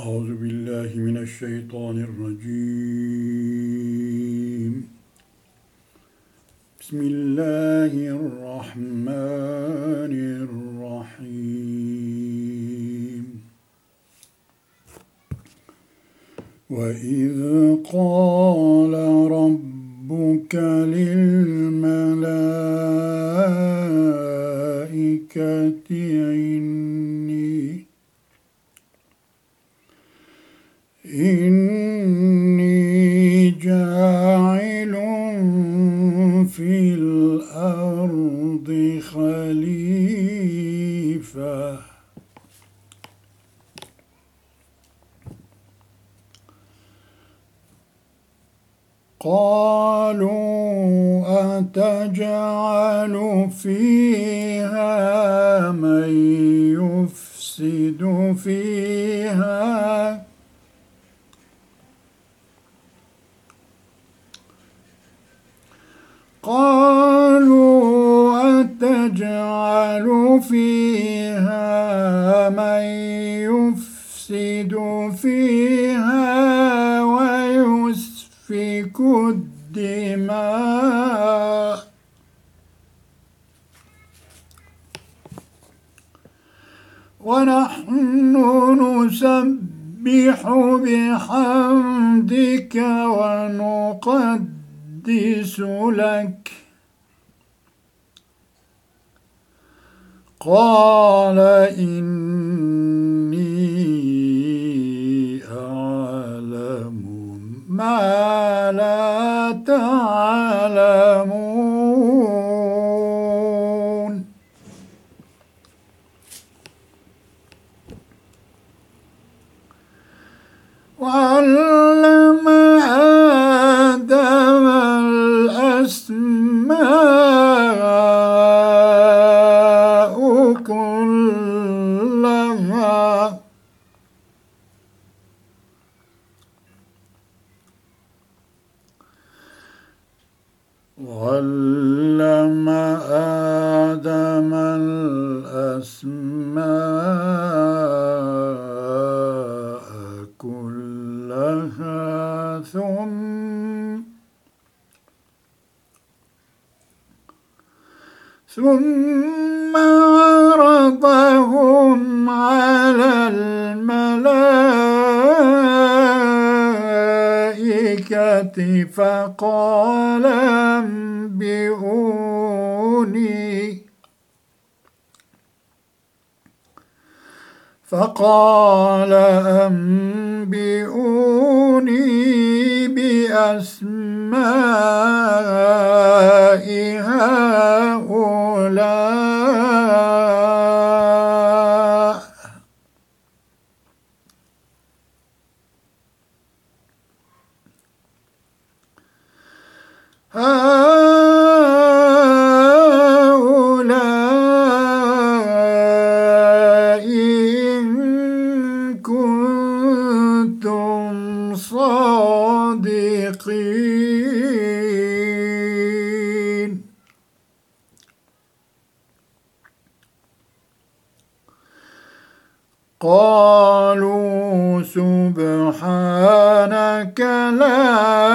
أعوذ بالله من الشيطان الرجيم. بسم الله الرحمن الرحيم. وإذ قال ربك للملائكة يفسد فيها ويسفك الدماء. ونحن نسبح بحمدك ونقدس لك. قال إني ما لا تعلمون. ثم عرضهم على الملائكة فقال أنبئوني. فقال أنبئوني بأسماء قالوا سبحانك لا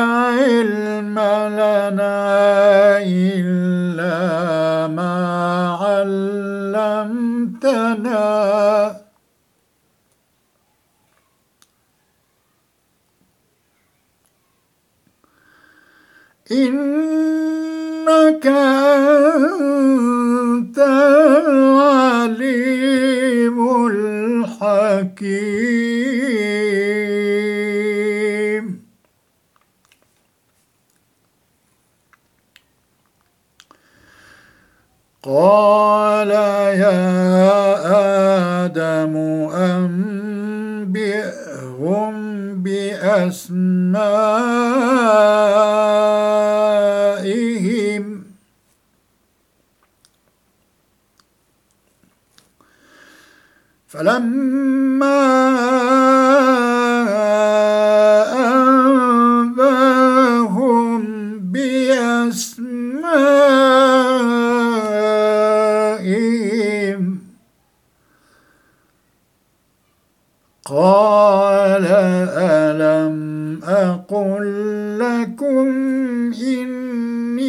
الحكيم. قال يا آدم أنبئهم بأسمائهم قال ألم أقل لكم إني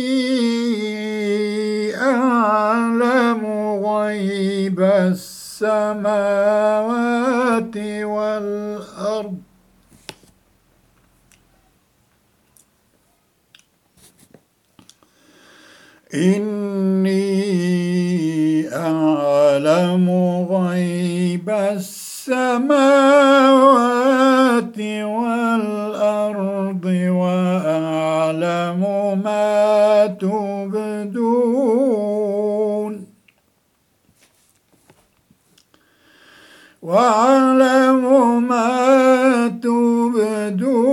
أعلم غيب السماوات والأرض. إني أعلم غيب السماوات والأرض وأعلم ما تبدون وأعلم ما تبدون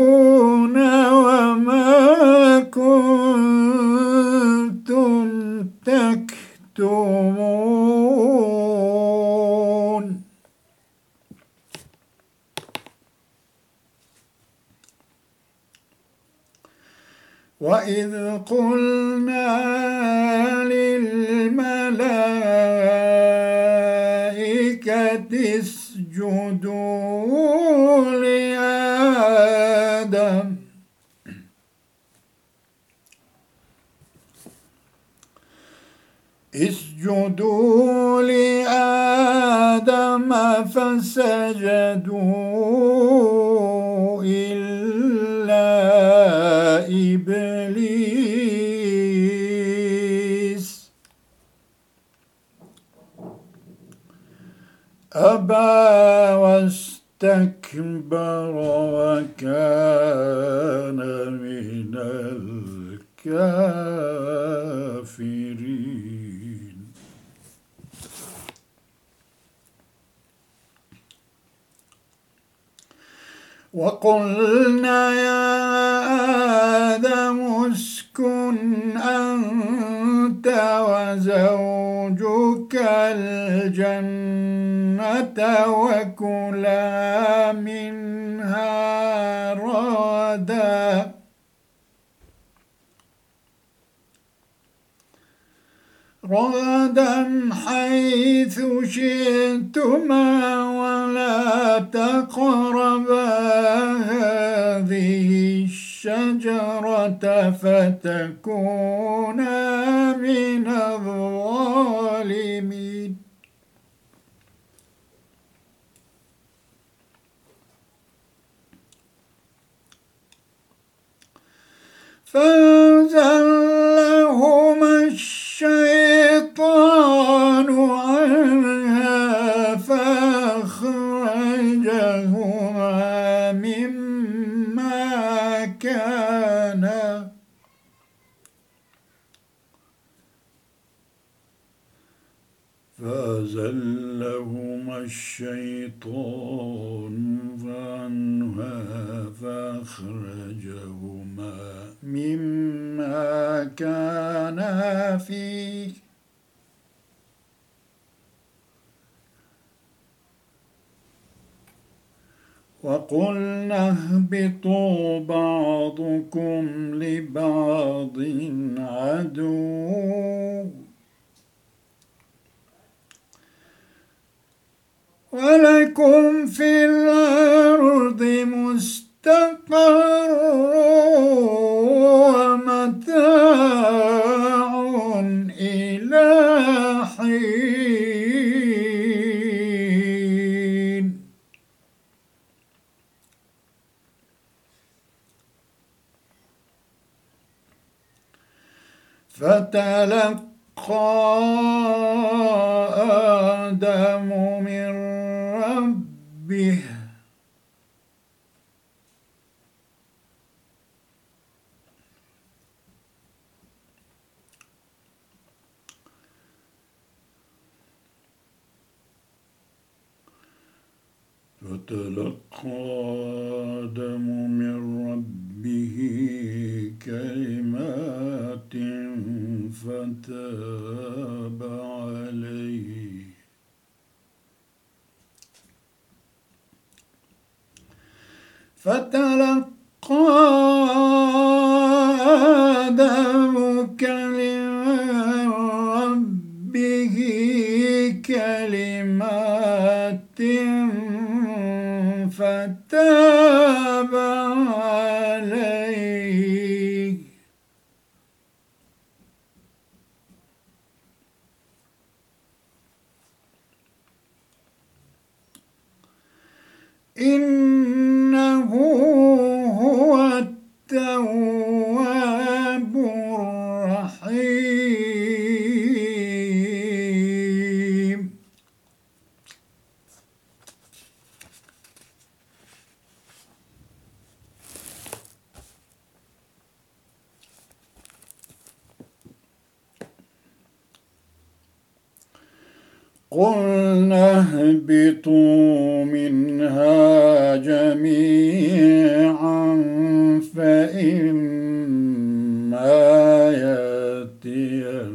وما كنتم تكتمون وإذ قلنا للملائكة اسجدوا لآدم اسجدوا لآدم فسجدوا إلا إبليس أبى واستكبر وكان من الكافرين. وقلنا يا آدم اسكن أنت وزوجك الجنة. وكلا منها رغدا رغدا حيث شئتما ولا تقربا هذه الشجرة فتكونا Oh. فأزلهما الشيطان عنها فأخرجهما مما كانا فيه. وقلنا اهبطوا بعضكم لبعض عدو. ولكم في الأرض مستقر ومتاع إلى حين. فتلقى آدم من ربه فتلقى آدم من ربه كلمات فتاب عليه. فتلقى آدم ربه كلمات تاب عليه. إنه هو التواب الرحيم قلنا اهبطوا منها جميعا فإما يأتينكم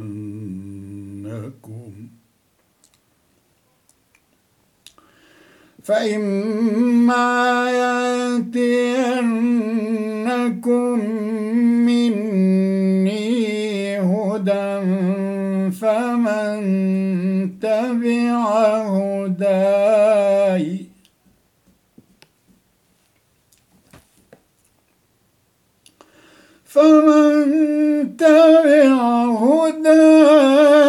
فإما يأتينكم مني هدى فمن تبع هداي. فمن تبع هداي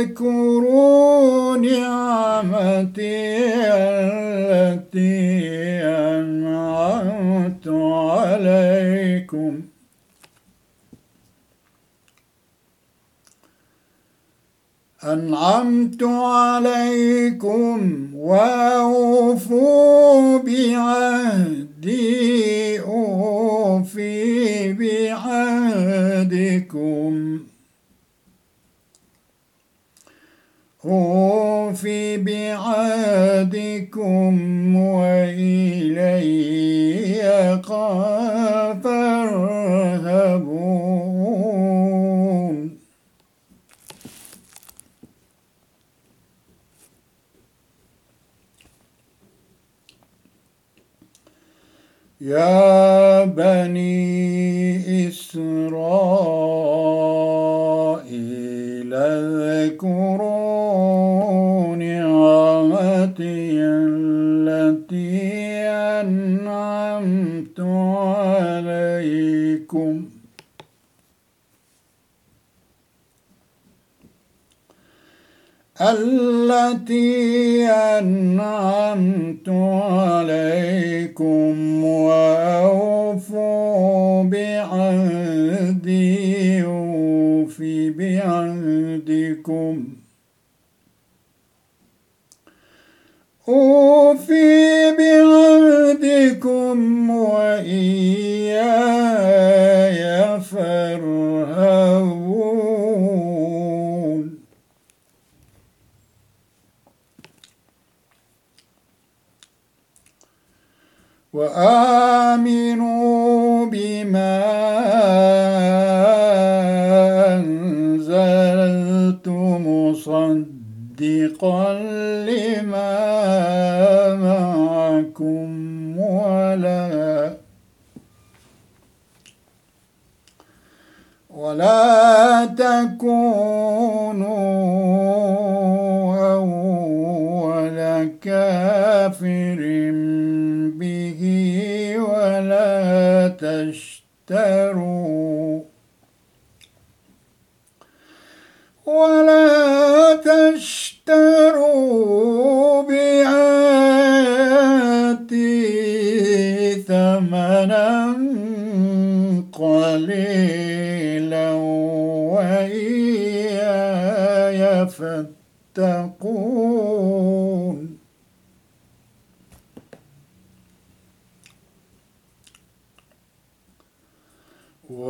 اذكروا نعمتي التي أنعمت عليكم. أنعمت عليكم وأوفوا بعهدي أوفي بعهدكم. أوفي بعهدكم وإلي فارهبون. يا بني إسرائيل التي أنعمت عليكم وأوفوا بعهدي أوفي بعهدكم. أوفي بعهدكم وإياي. وآمنوا بما أنزلت مصدقا لما معكم ولا ولا تكونوا أول كافر تشتروا. ولا تشتروا بآياتي ثمنا قليلا وإياي فاتقون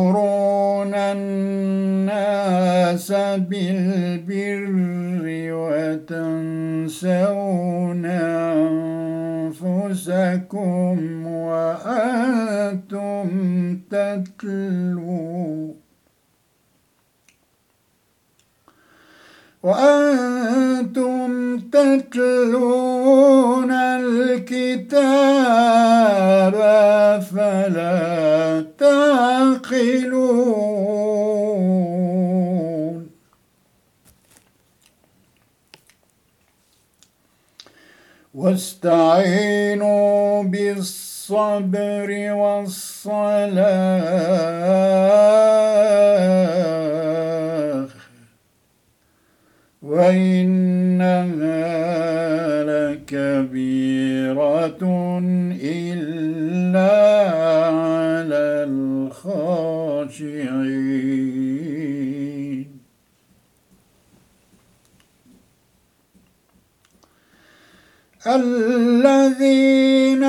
أتأمرون الناس بالبر وتنسون أنفسكم وأنتم تتلون وأنتم تتلون الكتاب فلا تعقلون واستعينوا بالصبر والصلاة. وإنها لكبيرة الخاشعين الذين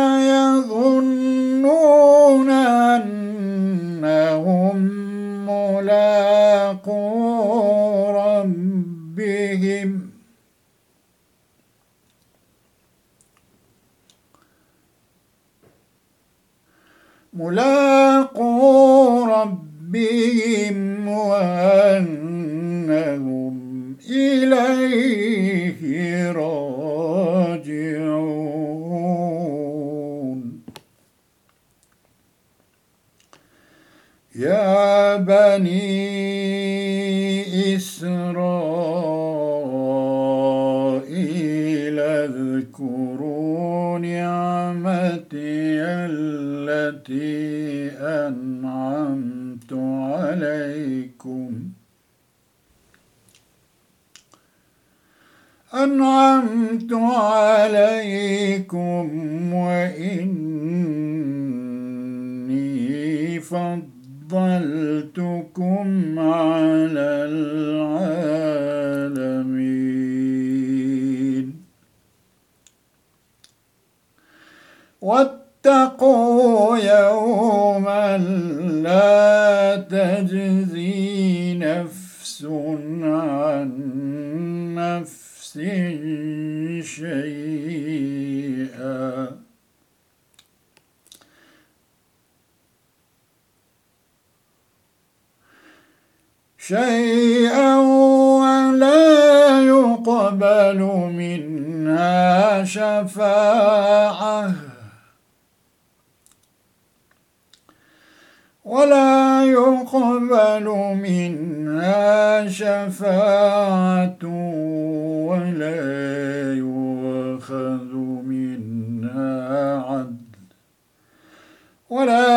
يظنون أنهم ملاقو ربهم ملاقو ربهم وأنهم إليه راجعون. يا بني إسرائيل اذكروا نعمتي التي أنعمت عليكم. أنعمت عليكم وإني فضلتكم على العالمين. واتقوا يوما لا تجزي نفس عن نفس شيئا. شيئا ولا يقبل منها شفاعة. ولا يقبل منها شفاعة ولا يؤخذ منها عدل. ولا